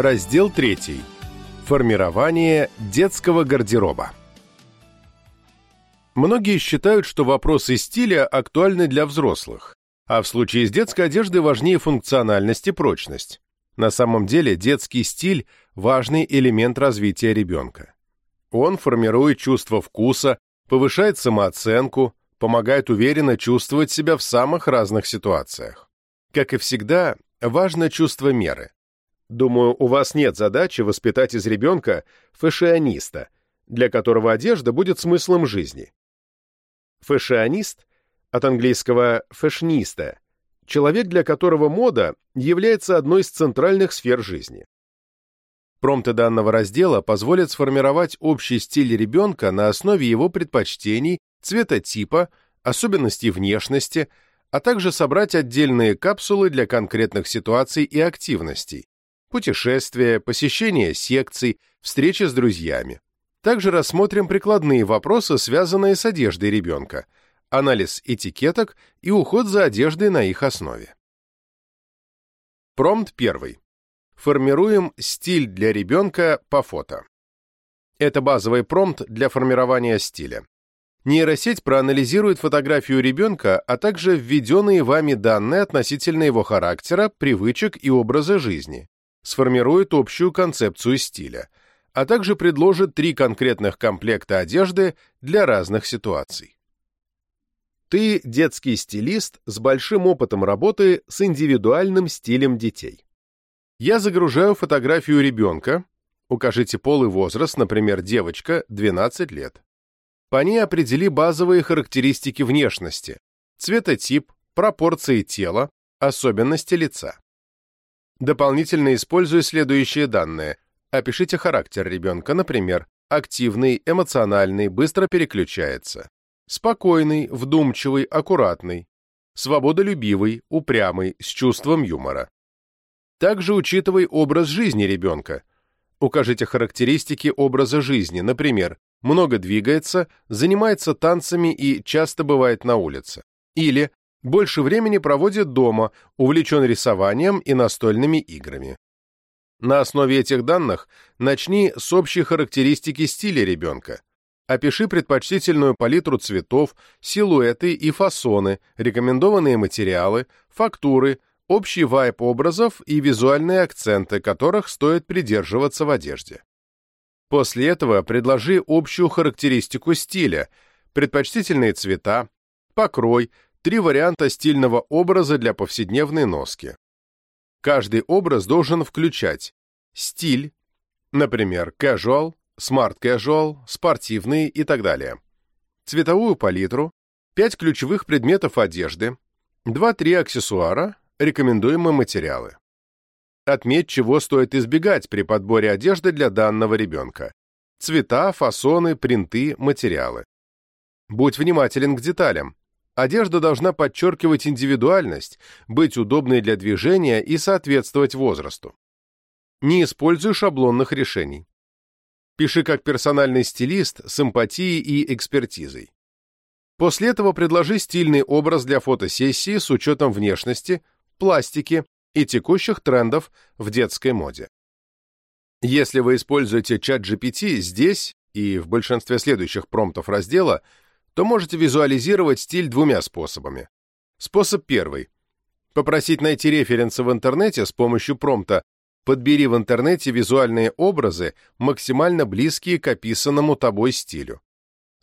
Раздел 3. Формирование детского гардероба. Многие считают, что вопросы стиля актуальны для взрослых, а в случае с детской одеждой важнее функциональность и прочность. На самом деле детский стиль – важный элемент развития ребенка. Он формирует чувство вкуса, повышает самооценку, помогает уверенно чувствовать себя в самых разных ситуациях. Как и всегда, важно чувство меры. Думаю, у вас нет задачи воспитать из ребенка фэшиониста, для которого одежда будет смыслом жизни. Фэшионист, от английского «fashionista», человек, для которого мода является одной из центральных сфер жизни. Промпты данного раздела позволят сформировать общий стиль ребенка на основе его предпочтений, цветотипа, особенностей внешности, а также собрать отдельные капсулы для конкретных ситуаций и активностей, путешествия, посещение секций, встречи с друзьями. Также рассмотрим прикладные вопросы, связанные с одеждой ребенка, анализ этикеток и уход за одеждой на их основе. Промпт первый. Формируем стиль для ребенка по фото. Это базовый промпт для формирования стиля. Нейросеть проанализирует фотографию ребенка, а также введенные вами данные относительно его характера, привычек и образа жизни, сформирует общую концепцию стиля, а также предложит три конкретных комплекта одежды для разных ситуаций. Ты детский стилист с большим опытом работы с индивидуальным стилем детей. Я загружаю фотографию ребенка, укажите пол и возраст, например, девочка, 12 лет. По ней определи базовые характеристики внешности, цветотип, пропорции тела, особенности лица. Дополнительно использую следующие данные. Опишите характер ребенка, например, активный, эмоциональный, быстро переключается. Спокойный, вдумчивый, аккуратный. Свободолюбивый, упрямый, с чувством юмора. Также учитывай образ жизни ребенка. Укажите характеристики образа жизни, например, много двигается, занимается танцами и часто бывает на улице. Или больше времени проводит дома, увлечен рисованием и настольными играми. На основе этих данных начни с общей характеристики стиля ребенка. Опиши предпочтительную палитру цветов, силуэты и фасоны, рекомендованные материалы, фактуры, общий вайп образов и визуальные акценты, которых стоит придерживаться в одежде. После этого предложи общую характеристику стиля, предпочтительные цвета, покрой, три варианта стильного образа для повседневной носки. Каждый образ должен включать стиль, например, casual, smart casual, спортивный и так далее, цветовую палитру, пять ключевых предметов одежды, 2-3 аксессуара, рекомендуемые материалы. Отметь, чего стоит избегать при подборе одежды для данного ребенка. Цвета, фасоны, принты, материалы. Будь внимателен к деталям. Одежда должна подчеркивать индивидуальность, быть удобной для движения и соответствовать возрасту. Не используй шаблонных решений. Пиши как персональный стилист с эмпатией и экспертизой. После этого предложи стильный образ для фотосессии с учетом внешности, пластики и текущих трендов в детской моде. Если вы используете чат GPT здесь и в большинстве следующих промптов раздела – то можете визуализировать стиль двумя способами. Способ первый. Попросить найти референсы в интернете с помощью промпта «Подбери в интернете визуальные образы, максимально близкие к описанному тобой стилю».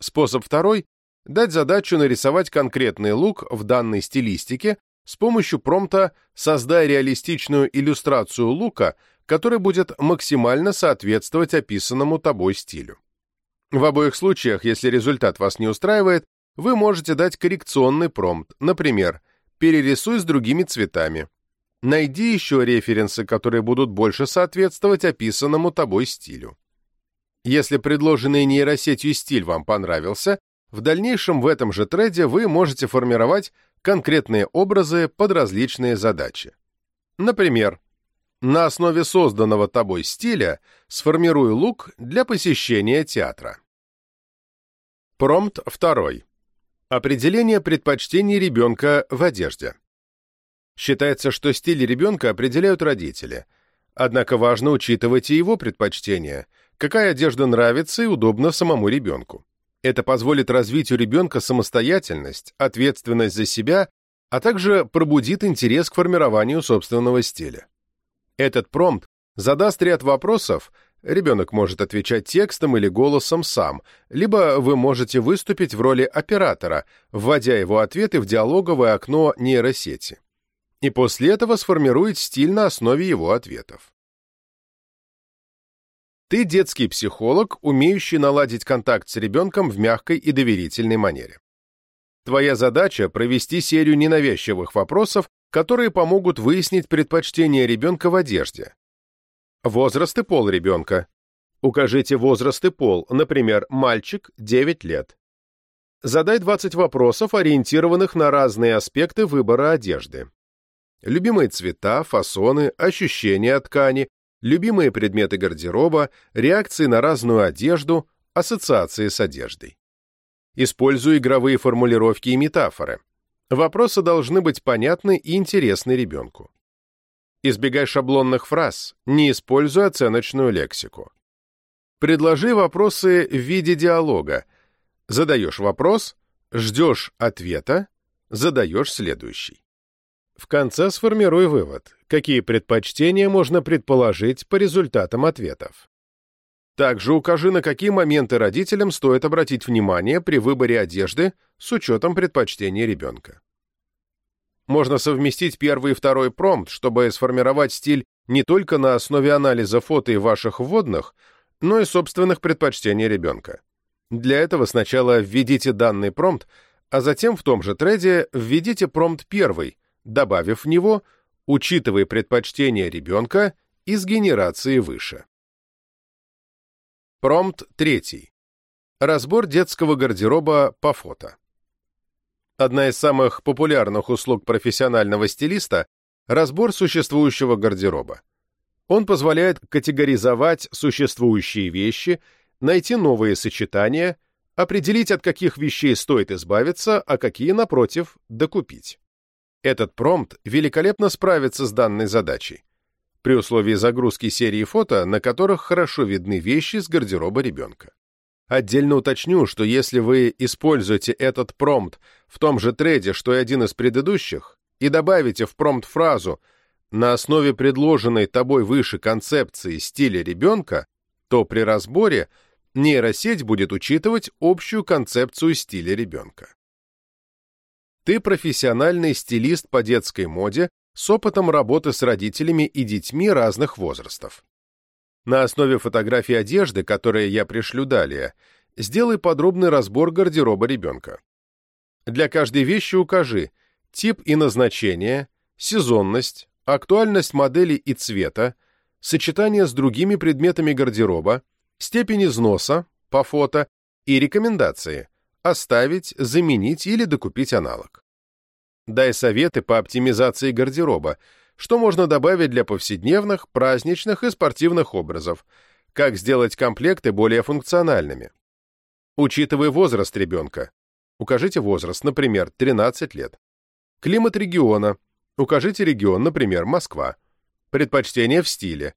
Способ второй – дать задачу нарисовать конкретный лук в данной стилистике с помощью промпта «Создай реалистичную иллюстрацию лука, который будет максимально соответствовать описанному тобой стилю». В обоих случаях, если результат вас не устраивает, вы можете дать коррекционный промпт, например, «Перерисуй с другими цветами». Найди еще референсы, которые будут больше соответствовать описанному тобой стилю. Если предложенный нейросетью стиль вам понравился, в дальнейшем в этом же треде вы можете формировать конкретные образы под различные задачи. Например, на основе созданного тобой стиля сформируй лук для посещения театра. Промпт 2. Определение предпочтений ребенка в одежде. Считается, что стиль ребенка определяют родители. Однако важно учитывать и его предпочтения, какая одежда нравится и удобна самому ребенку. Это позволит развить у ребенка самостоятельность, ответственность за себя, а также пробудит интерес к формированию собственного стиля. Этот промпт задаст ряд вопросов, ребенок может отвечать текстом или голосом сам, либо вы можете выступить в роли оператора, вводя его ответы в диалоговое окно нейросети. И после этого сформирует стиль на основе его ответов. Ты детский психолог, умеющий наладить контакт с ребенком в мягкой и доверительной манере. Твоя задача – провести серию ненавязчивых вопросов, которые помогут выяснить предпочтение ребенка в одежде. Возраст и пол ребенка. Укажите возраст и пол, например, мальчик – 9 лет. Задай 20 вопросов, ориентированных на разные аспекты выбора одежды. Любимые цвета, фасоны, ощущения от ткани, любимые предметы гардероба, реакции на разную одежду, ассоциации с одеждой. Используй игровые формулировки и метафоры. Вопросы должны быть понятны и интересны ребенку. Избегай шаблонных фраз, не используй оценочную лексику. Предложи вопросы в виде диалога. Задаешь вопрос, ждешь ответа, задаешь следующий. В конце сформируй вывод, какие предпочтения можно предположить по результатам ответов. Также укажи, на какие моменты родителям стоит обратить внимание при выборе одежды с учетом предпочтений ребенка. Можно совместить первый и второй промпт, чтобы сформировать стиль не только на основе анализа фото и ваших вводных, но и собственных предпочтений ребенка. Для этого сначала введите данный промпт, а затем в том же треде введите промпт первый, добавив в него «учитывая предпочтения ребенка» из генерации выше. Промпт третий. Разбор детского гардероба по фото. Одна из самых популярных услуг профессионального стилиста – разбор существующего гардероба. Он позволяет категоризовать существующие вещи, найти новые сочетания, определить, от каких вещей стоит избавиться, а какие, напротив, докупить. Этот промпт великолепно справится с данной задачей, при условии загрузки серии фото, на которых хорошо видны вещи с гардероба ребенка. Отдельно уточню, что если вы используете этот промпт в том же треде, что и один из предыдущих, и добавите в промпт фразу на основе предложенной тобой выше концепции стиля ребенка, то при разборе нейросеть будет учитывать общую концепцию стиля ребенка. Ты профессиональный стилист по детской моде с опытом работы с родителями и детьми разных возрастов. На основе фотографий одежды, которые я пришлю далее, сделай подробный разбор гардероба ребенка. Для каждой вещи укажи тип и назначение, сезонность, актуальность модели и цвета, сочетание с другими предметами гардероба, степень износа по фото и рекомендации – оставить, заменить или докупить аналог. Дай советы по оптимизации гардероба, что можно добавить для повседневных, праздничных и спортивных образов, как сделать комплекты более функциональными. Учитывая возраст ребенка, укажите возраст, например, 13 лет. Климат региона, укажите регион, например, Москва. Предпочтение в стиле.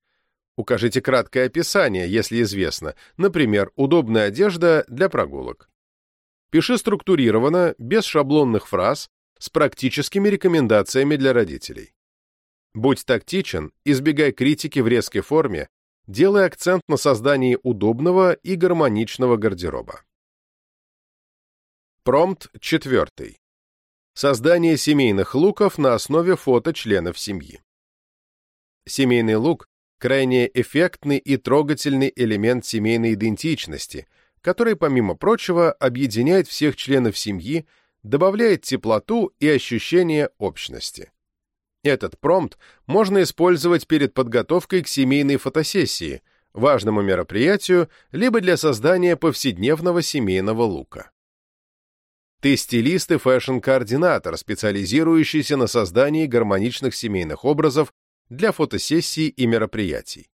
Укажите краткое описание, если известно, например, удобная одежда для прогулок. Пиши структурированно, без шаблонных фраз, с практическими рекомендациями для родителей. Будь тактичен, избегай критики в резкой форме, делай акцент на создании удобного и гармоничного гардероба. Промпт четвертый. Создание семейных луков на основе фото членов семьи. Семейный лук – крайне эффектный и трогательный элемент семейной идентичности – который, помимо прочего, объединяет всех членов семьи, добавляет теплоту и ощущение общности. Этот промпт можно использовать перед подготовкой к семейной фотосессии, важному мероприятию, либо для создания повседневного семейного лука. Ты стилист и fashion-координатор, специализирующийся на создании гармоничных семейных образов для фотосессий и мероприятий.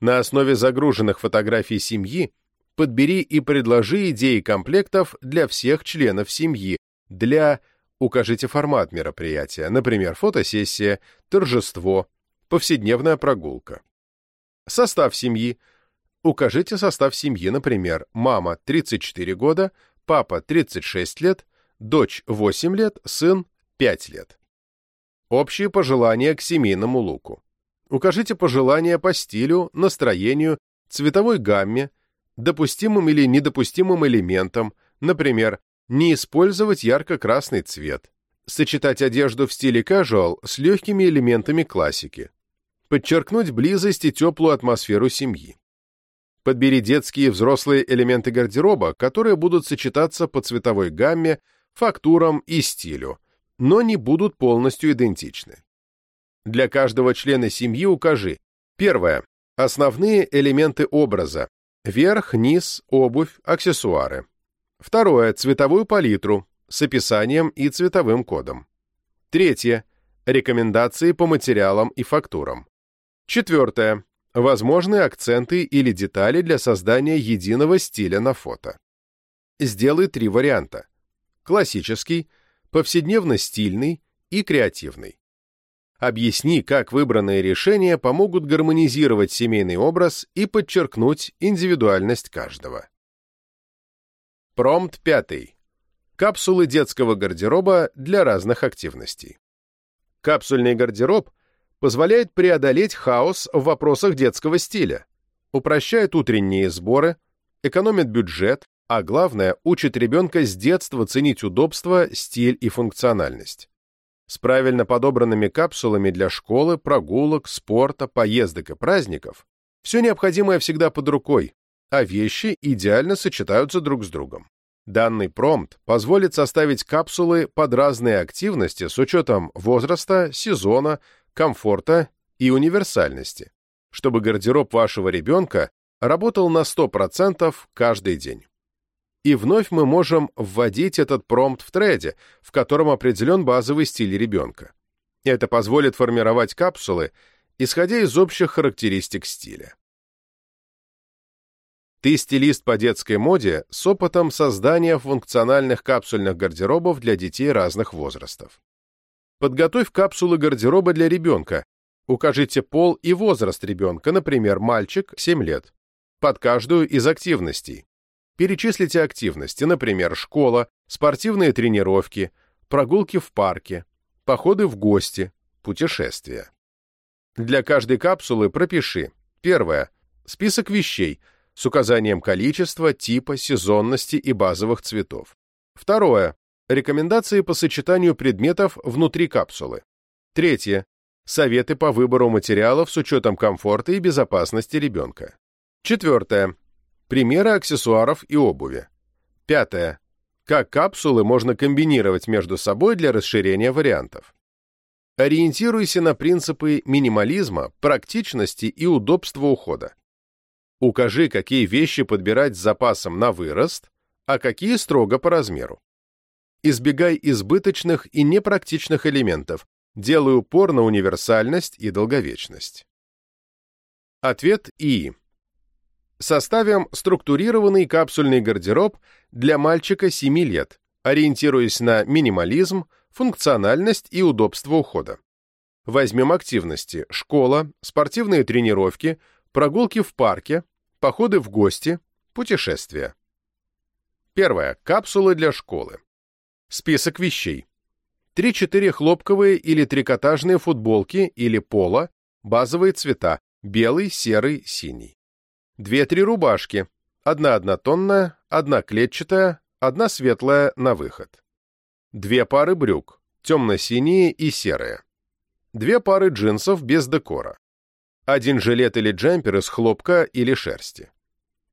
На основе загруженных фотографий семьи подбери и предложи идеи комплектов для всех членов семьи, для, укажите формат мероприятия, например, фотосессия, торжество, повседневная прогулка. Состав семьи. Укажите состав семьи, например, мама 34 года, папа 36 лет, дочь 8 лет, сын 5 лет. Общие пожелания к семейному луку. Укажите пожелания по стилю, настроению, цветовой гамме, допустимым или недопустимым элементам, например, не использовать ярко-красный цвет, сочетать одежду в стиле casual с легкими элементами классики, подчеркнуть близость и теплую атмосферу семьи. Подбери детские и взрослые элементы гардероба, которые будут сочетаться по цветовой гамме, фактурам и стилю, но не будут полностью идентичны. Для каждого члена семьи укажи. Первое. Основные элементы образа. Верх, низ, обувь, аксессуары. Второе. Цветовую палитру с описанием и цветовым кодом. Третье. Рекомендации по материалам и фактурам. Четвертое. Возможные акценты или детали для создания единого стиля на фото. Сделай три варианта. Классический, повседневно-стильный и креативный. Объясни, как выбранные решения помогут гармонизировать семейный образ и подчеркнуть индивидуальность каждого. Промпт пятый. Капсулы детского гардероба для разных активностей. Капсульный гардероб позволяет преодолеть хаос в вопросах детского стиля, упрощает утренние сборы, экономит бюджет, а главное, учит ребенка с детства ценить удобство, стиль и функциональность. С правильно подобранными капсулами для школы, прогулок, спорта, поездок и праздников все необходимое всегда под рукой, а вещи идеально сочетаются друг с другом. Данный промпт позволит составить капсулы под разные активности с учетом возраста, сезона, комфорта и универсальности, чтобы гардероб вашего ребенка работал на 100% каждый день. И вновь мы можем вводить этот промпт в треде, в котором определен базовый стиль ребенка. Это позволит формировать капсулы, исходя из общих характеристик стиля. Ты стилист по детской моде с опытом создания функциональных капсульных гардеробов для детей разных возрастов. Подготовь капсулы гардероба для ребенка. Укажите пол и возраст ребенка, например, мальчик 7 лет, под каждую из активностей. Перечислите активности, например, школа, спортивные тренировки, прогулки в парке, походы в гости, путешествия. Для каждой капсулы пропиши. Первое. Список вещей – с указанием количества, типа, сезонности и базовых цветов. Второе. Рекомендации по сочетанию предметов внутри капсулы. Третье. Советы по выбору материалов с учетом комфорта и безопасности ребенка. Четвертое. Примеры аксессуаров и обуви. Пятое. Как капсулы можно комбинировать между собой для расширения вариантов. Ориентируйся на принципы минимализма, практичности и удобства ухода. Укажи, какие вещи подбирать с запасом на вырост, а какие строго по размеру. Избегай избыточных и непрактичных элементов, делай упор на универсальность и долговечность. Ответ И. Составим структурированный капсульный гардероб для мальчика 7 лет, ориентируясь на минимализм, функциональность и удобство ухода. Возьмем активности – школа, спортивные тренировки, прогулки в парке, Походы в гости, путешествия. Первое. Капсулы для школы. Список вещей. 3-4 хлопковые или трикотажные футболки или поло, базовые цвета, белый, серый, синий. 2-3 рубашки, одна однотонная, одна клетчатая, одна светлая на выход. Две пары брюк, темно-синие и серые. Две пары джинсов без декора. Один жилет или джемпер из хлопка или шерсти.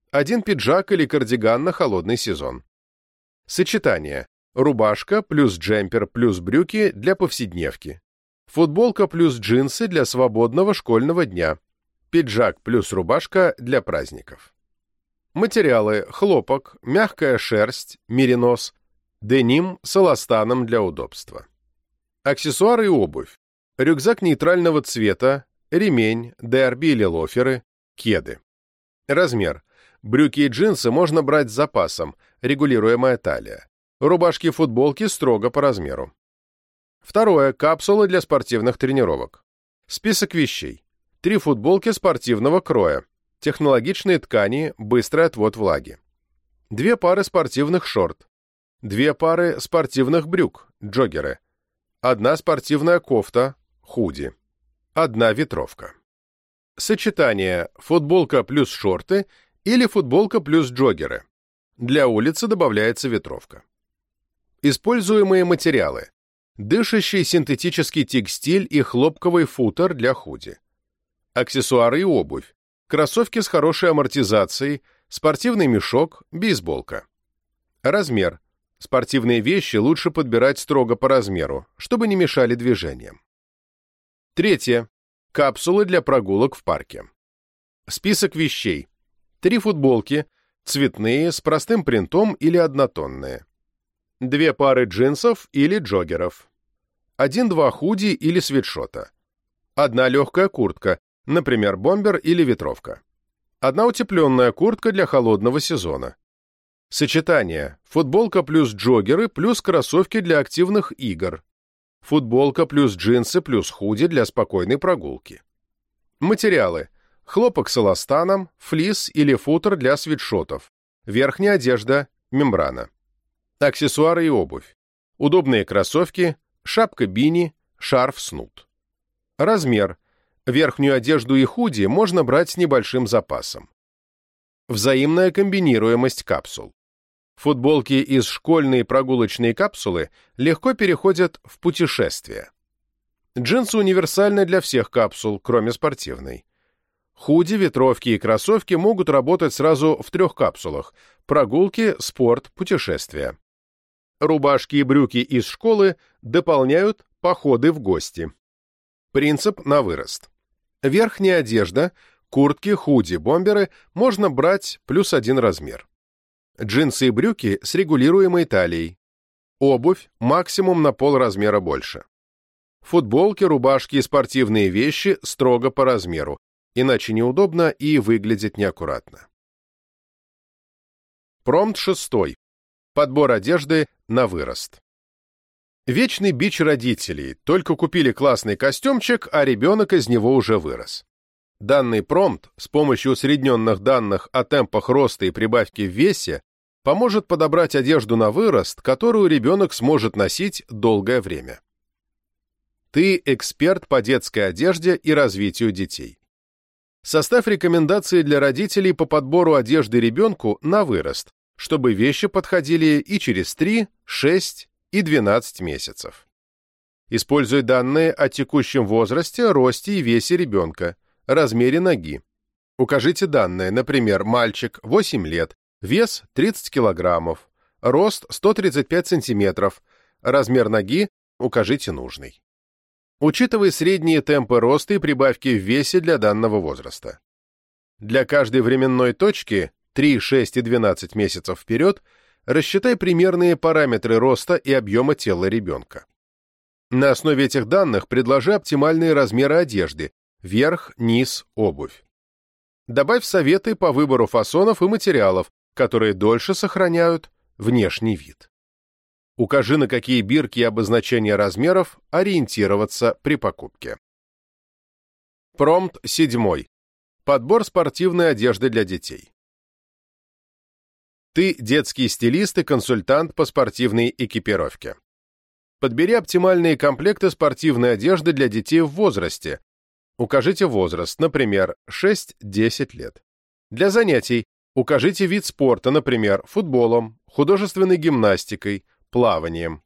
Один пиджак или кардиган на холодный сезон. Сочетание. Рубашка плюс джемпер плюс брюки для повседневки. Футболка плюс джинсы для свободного школьного дня. Пиджак плюс рубашка для праздников. Материалы. Хлопок, мягкая шерсть, меринос, деним с эластаном для удобства. Аксессуары и обувь. Рюкзак нейтрального цвета, ремень, дерби или лоферы, кеды. Размер. Брюки и джинсы можно брать с запасом, регулируемая талия. Рубашки и футболки строго по размеру. Второе. Капсулы для спортивных тренировок. Список вещей. Три футболки спортивного кроя, технологичные ткани, быстрый отвод влаги. Две пары спортивных шорт. Две пары спортивных брюк, джоггеры. Одна спортивная кофта, худи. Одна ветровка. Сочетание футболка плюс шорты или футболка плюс джоггеры. Для улицы добавляется ветровка. Используемые материалы. Дышащий синтетический текстиль и хлопковый футер для худи. Аксессуары и обувь. Кроссовки с хорошей амортизацией, спортивный мешок, бейсболка. Размер. Спортивные вещи лучше подбирать строго по размеру, чтобы не мешали движениям. Третье. Капсулы для прогулок в парке. Список вещей. Три футболки, цветные, с простым принтом или однотонные. Две пары джинсов или джоггеров. Один-два худи или свитшота. Одна легкая куртка, например, бомбер или ветровка. Одна утепленная куртка для холодного сезона. Сочетание. Футболка плюс джоггеры плюс кроссовки для активных игр. Футболка плюс джинсы плюс худи для спокойной прогулки. Материалы. Хлопок с эластаном, флис или футер для свитшотов. Верхняя одежда, мембрана. Аксессуары и обувь. Удобные кроссовки, шапка бини, шарф снуд. Размер. Верхнюю одежду и худи можно брать с небольшим запасом. Взаимная комбинируемость капсул. Футболки из школьной прогулочной капсулы легко переходят в путешествие. Джинсы универсальны для всех капсул, кроме спортивной. Худи, ветровки и кроссовки могут работать сразу в трех капсулах – прогулки, спорт, путешествия. Рубашки и брюки из школы дополняют походы в гости. Принцип на вырост. Верхняя одежда, куртки, худи, бомберы можно брать плюс один размер. Джинсы и брюки с регулируемой талией. Обувь максимум на пол размера больше. Футболки, рубашки и спортивные вещи строго по размеру, иначе неудобно и выглядит неаккуратно. Промт шестой. Подбор одежды на вырост. Вечный бич родителей. Только купили классный костюмчик, а ребенок из него уже вырос. Данный промпт с помощью усредненных данных о темпах роста и прибавки в весе поможет подобрать одежду на вырост, которую ребенок сможет носить долгое время. Ты эксперт по детской одежде и развитию детей. Составь рекомендации для родителей по подбору одежды ребенку на вырост, чтобы вещи подходили и через 3, 6 и 12 месяцев. Используй данные о текущем возрасте, росте и весе ребенка, размере ноги. Укажите данные, например, мальчик 8 лет, вес 30 килограммов, рост 135 сантиметров, размер ноги укажите нужный. Учитывай средние темпы роста и прибавки в весе для данного возраста. Для каждой временной точки 3, 6 и 12 месяцев вперед рассчитай примерные параметры роста и объема тела ребенка. На основе этих данных предложи оптимальные размеры одежды – верх, низ, обувь. Добавь советы по выбору фасонов и материалов, которые дольше сохраняют внешний вид. Укажи, на какие бирки и обозначения размеров ориентироваться при покупке. Промпт 7. Подбор спортивной одежды для детей. Ты детский стилист и консультант по спортивной экипировке. Подбери оптимальные комплекты спортивной одежды для детей в возрасте. Укажите возраст, например, 6-10 лет. Для занятий укажите вид спорта, например, футболом, художественной гимнастикой, плаванием.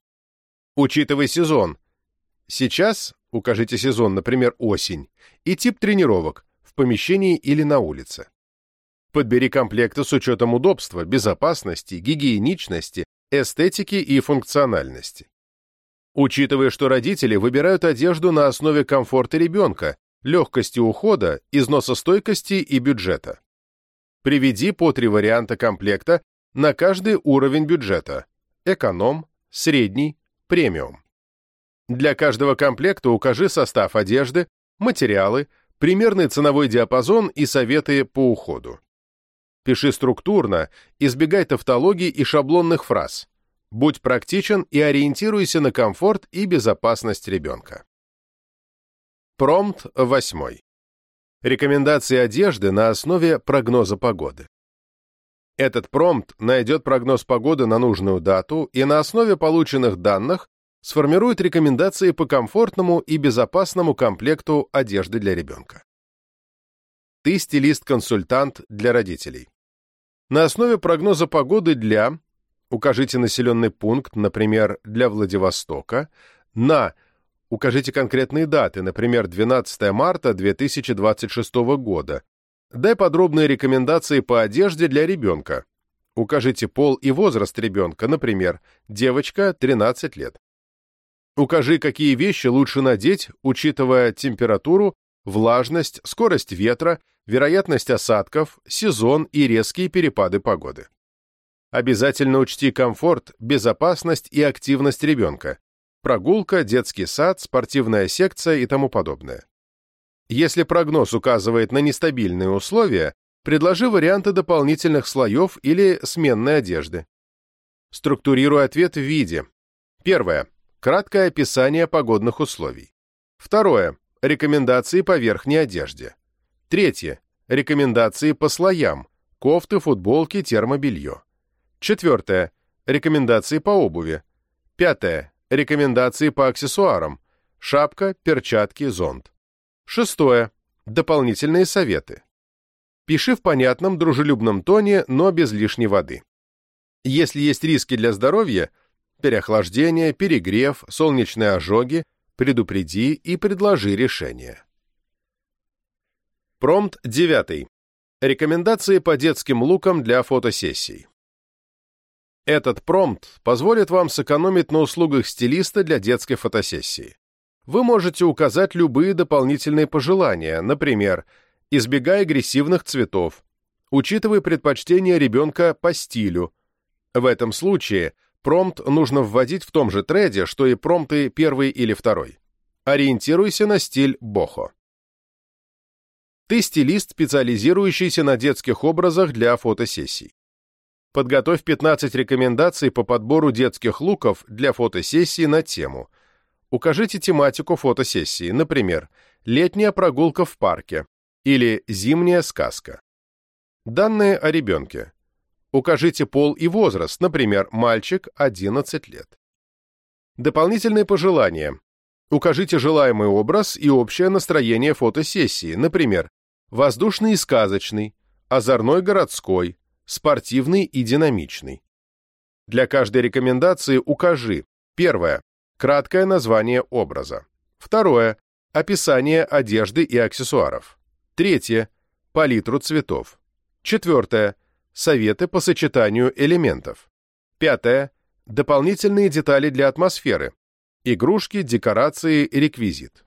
Учитывай сезон. Сейчас укажите сезон, например, осень, и тип тренировок в помещении или на улице. Подбери комплекты с учетом удобства, безопасности, гигиеничности, эстетики и функциональности. Учитывая, что родители выбирают одежду на основе комфорта ребенка, легкости ухода, износостойкости и бюджета. Приведи по три варианта комплекта на каждый уровень бюджета – эконом, средний, премиум. Для каждого комплекта укажи состав одежды, материалы, примерный ценовой диапазон и советы по уходу. Пиши структурно, избегай тавтологий и шаблонных фраз. Будь практичен и ориентируйся на комфорт и безопасность ребенка. Промпт 8. Рекомендации одежды на основе прогноза погоды. Этот промпт найдет прогноз погоды на нужную дату и на основе полученных данных сформирует рекомендации по комфортному и безопасному комплекту одежды для ребенка. Ты стилист-консультант для родителей. На основе прогноза погоды для, укажите населенный пункт, например, для Владивостока, на, укажите конкретные даты, например, 12 марта 2026 года, дай подробные рекомендации по одежде для ребенка, укажите пол и возраст ребенка, например, девочка 13 лет. Укажи, какие вещи лучше надеть, учитывая температуру, влажность, скорость ветра, вероятность осадков, сезон и резкие перепады погоды. Обязательно учти комфорт, безопасность и активность ребенка. Прогулка, детский сад, спортивная секция и тому подобное. Если прогноз указывает на нестабильные условия, предложи варианты дополнительных слоев или сменной одежды. Структурируй ответ в виде. Первое. Краткое описание погодных условий. Второе. Рекомендации по верхней одежде. Третье. Рекомендации по слоям. Кофты, футболки, термобелье. Четвертое. Рекомендации по обуви. Пятое. Рекомендации по аксессуарам. Шапка, перчатки, зонт. Шестое. Дополнительные советы. Пиши в понятном, дружелюбном тоне, но без лишней воды. Если есть риски для здоровья – переохлаждение, перегрев, солнечные ожоги, предупреди и предложи решение. Промпт 9. Рекомендации по детским лукам для фотосессий. Этот промпт позволит вам сэкономить на услугах стилиста для детской фотосессии. Вы можете указать любые дополнительные пожелания, например, избегай агрессивных цветов, учитывая предпочтения ребенка по стилю. В этом случае – Промпт нужно вводить в том же треде, что и промпты первый или второй. Ориентируйся на стиль бохо. Ты стилист, специализирующийся на детских образах для фотосессий. Подготовь 15 рекомендаций по подбору детских луков для фотосессии на тему. Укажите тематику фотосессии, например, «Летняя прогулка в парке» или «Зимняя сказка». Данные о ребенке. Укажите пол и возраст, например, мальчик 11 лет. Дополнительные пожелания. Укажите желаемый образ и общее настроение фотосессии, например, воздушный и сказочный, озорной городской, спортивный и динамичный. Для каждой рекомендации укажи. Первое. Краткое название образа, второе. Описание одежды и аксессуаров, третье. Палитру цветов, четвертое Советы по сочетанию элементов. Пятое. Дополнительные детали для атмосферы. Игрушки, декорации реквизит.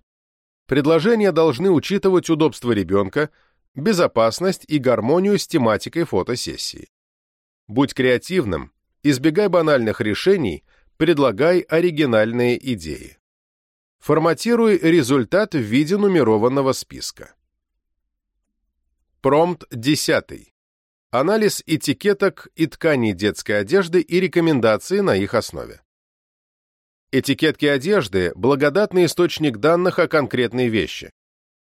Предложения должны учитывать удобство ребенка, безопасность и гармонию с тематикой фотосессии. Будь креативным, избегай банальных решений, предлагай оригинальные идеи. Форматируй результат в виде нумерованного списка. Промпт 10. Анализ этикеток и тканей детской одежды и рекомендации на их основе. Этикетки одежды – благодатный источник данных о конкретной вещи.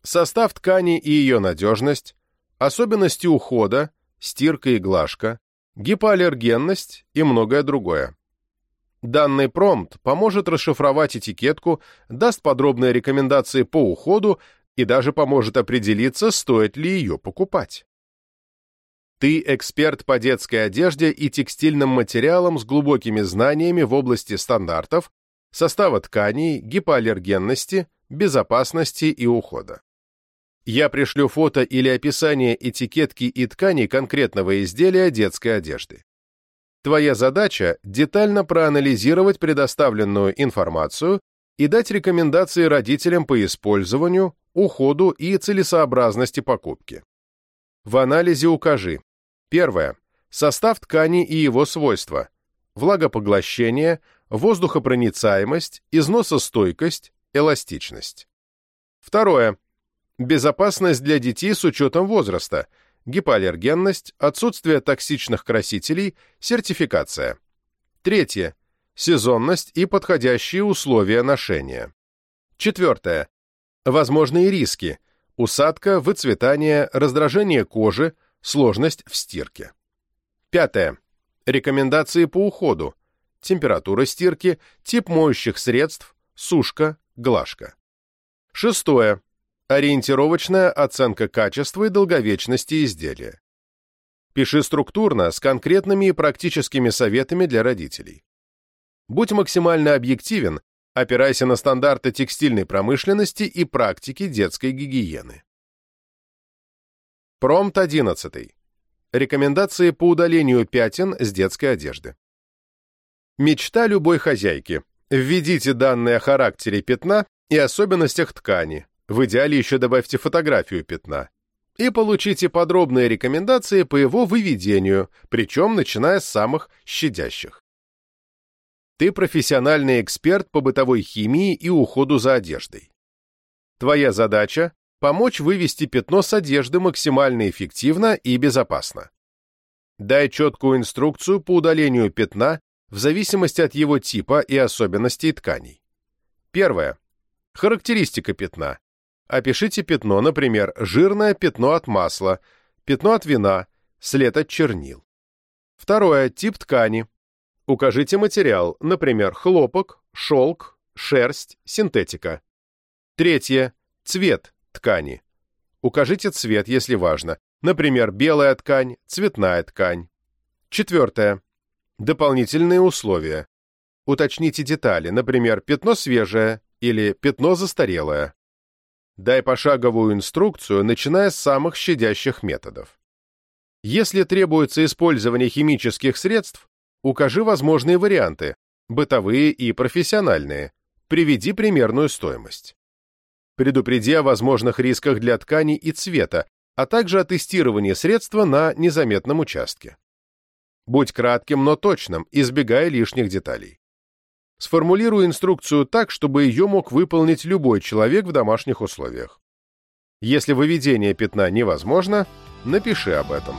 Состав ткани и ее надежность, особенности ухода, стирка и глажка, гипоаллергенность и многое другое. Данный промпт поможет расшифровать этикетку, даст подробные рекомендации по уходу и даже поможет определиться, стоит ли ее покупать. Ты эксперт по детской одежде и текстильным материалам с глубокими знаниями в области стандартов, состава тканей, гипоаллергенности, безопасности и ухода. Я пришлю фото или описание этикетки и ткани конкретного изделия детской одежды. Твоя задача – детально проанализировать предоставленную информацию и дать рекомендации родителям по использованию, уходу и целесообразности покупки. В анализе укажи Первое. Состав ткани и его свойства. Влагопоглощение, воздухопроницаемость, износостойкость, эластичность. Второе. Безопасность для детей с учетом возраста, гипоаллергенность, отсутствие токсичных красителей, сертификация. Третье. Сезонность и подходящие условия ношения. Четвертое. Возможные риски – усадка, выцветание, раздражение кожи, сложность в стирке. Пятое. Рекомендации по уходу. Температура стирки, тип моющих средств, сушка, глажка. Шестое. Ориентировочная оценка качества и долговечности изделия. Пиши структурно, с конкретными и практическими советами для родителей. Будь максимально объективен, опирайся на стандарты текстильной промышленности и практики детской гигиены. Промпт 11. Рекомендации по удалению пятен с детской одежды. Мечта любой хозяйки. Введите данные о характере пятна и особенностях ткани. В идеале еще добавьте фотографию пятна. И получите подробные рекомендации по его выведению, причем начиная с самых щадящих. Ты профессиональный эксперт по бытовой химии и уходу за одеждой. Твоя задача – помочь вывести пятно с одежды максимально эффективно и безопасно. Дай четкую инструкцию по удалению пятна в зависимости от его типа и особенностей тканей. Первое. Характеристика пятна. Опишите пятно, например, жирное пятно от масла, пятно от вина, след от чернил. Второе. Тип ткани. Укажите материал, например, хлопок, шелк, шерсть, синтетика. Третье. Цвет ткани. Укажите цвет, если важно, например, белая ткань, цветная ткань. Четвертое. Дополнительные условия. Уточните детали, например, пятно свежее или пятно застарелое. Дай пошаговую инструкцию, начиная с самых щадящих методов. Если требуется использование химических средств, Укажи возможные варианты, бытовые и профессиональные. Приведи примерную стоимость. Предупреди о возможных рисках для ткани и цвета, а также о тестировании средства на незаметном участке. Будь кратким, но точным, избегая лишних деталей. Сформулируй инструкцию так, чтобы ее мог выполнить любой человек в домашних условиях. Если выведение пятна невозможно, напиши об этом.